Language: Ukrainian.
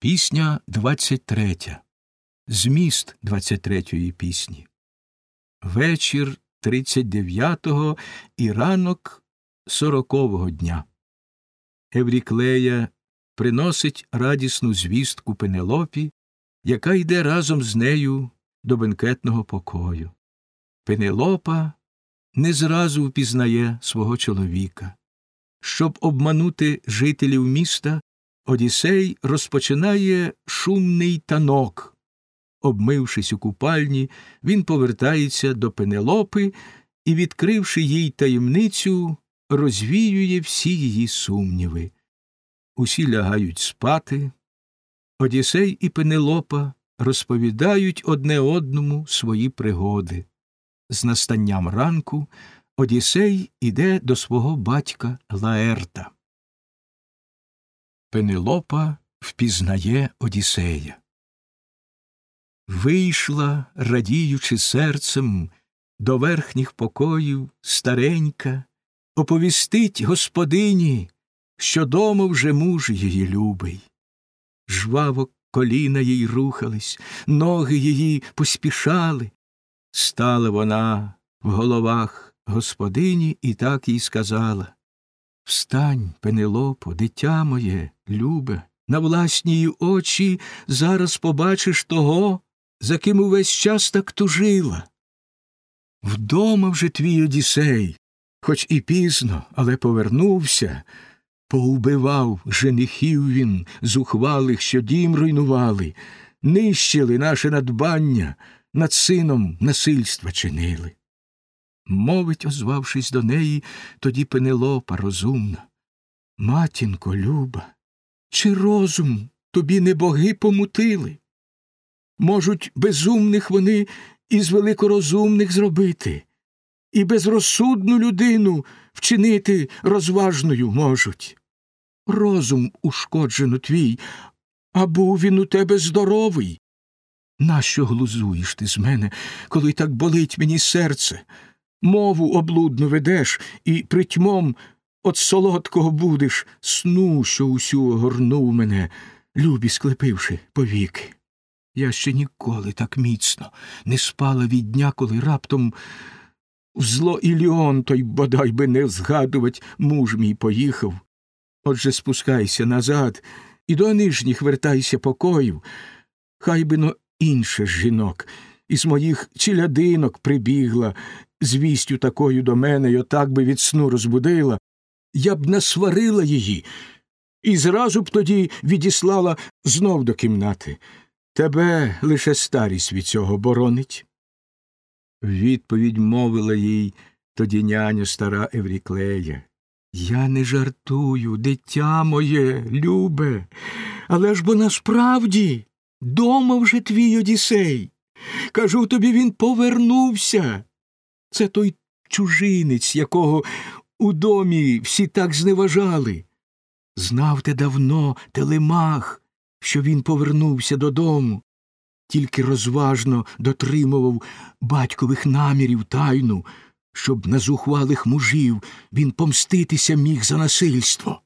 Пісня 23. Зміст 23-ї пісні. Вечір 39-го і ранок 40-го дня. Евріклея приносить радісну звістку Пенелопі, яка йде разом з нею до бенкетного покою. Пенелопа не зразу впізнає свого чоловіка. Щоб обманути жителів міста, Одіссей розпочинає шумний танок. Обмившись у купальні, він повертається до Пенелопи і, відкривши їй таємницю, розвіює всі її сумніви. Усі лягають спати. Одіссей і Пенелопа розповідають одне одному свої пригоди. З настанням ранку Одіссей іде до свого батька Лаерта. Пенелопа впізнає Одіссея. Вийшла, радіючи серцем, до верхніх покоїв старенька, оповістить господині, що дома вже муж її любий. Жваво коліна їй рухались, ноги її поспішали. Стала вона в головах господині і так їй сказала Встань, Пенелопо, дитя моє, любе, на власні очі зараз побачиш того, за ким увесь час так тужила. Вдома вже твій Одісей, хоч і пізно, але повернувся, поубивав женихів він, зухвалих, що дім руйнували, нищили наше надбання, над сином насильства чинили. Мовить, озвавшись до неї, тоді Пенелопа розумна. Матінко, люба, чи розум тобі не боги помутили? Можуть безумних вони із великорозумних зробити, і безрозсудну людину вчинити розважною можуть. Розум ушкоджено твій, а був він у тебе здоровий. Нащо глузуєш ти з мене, коли так болить мені серце? Мову облудно ведеш і притьмом от солодкого будеш сну, що усю огорнув мене, любі склепивши повіки. Я ще ніколи так міцно не спала від дня, коли раптом в зло Іліон той бодай би не згадувать, муж мій поїхав. Отже, спускайся назад і до нижніх вертайся покоїв, хай би но інше жінок із моїх челядинок прибігла, звістю такою до мене й отак би від сну розбудила, я б насварила її і зразу б тоді відіслала знов до кімнати. Тебе лише старість від цього боронить. Відповідь мовила їй тоді няня стара Евріклея. Я не жартую, дитя моє, любе, але ж бо насправді дома вже твій Одісей. Кажу тобі, він повернувся. Це той чужинець, якого у домі всі так зневажали. Знав те давно телемах, що він повернувся додому, тільки розважно дотримував батькових намірів тайну, щоб на зухвалих мужів він помститися міг за насильство.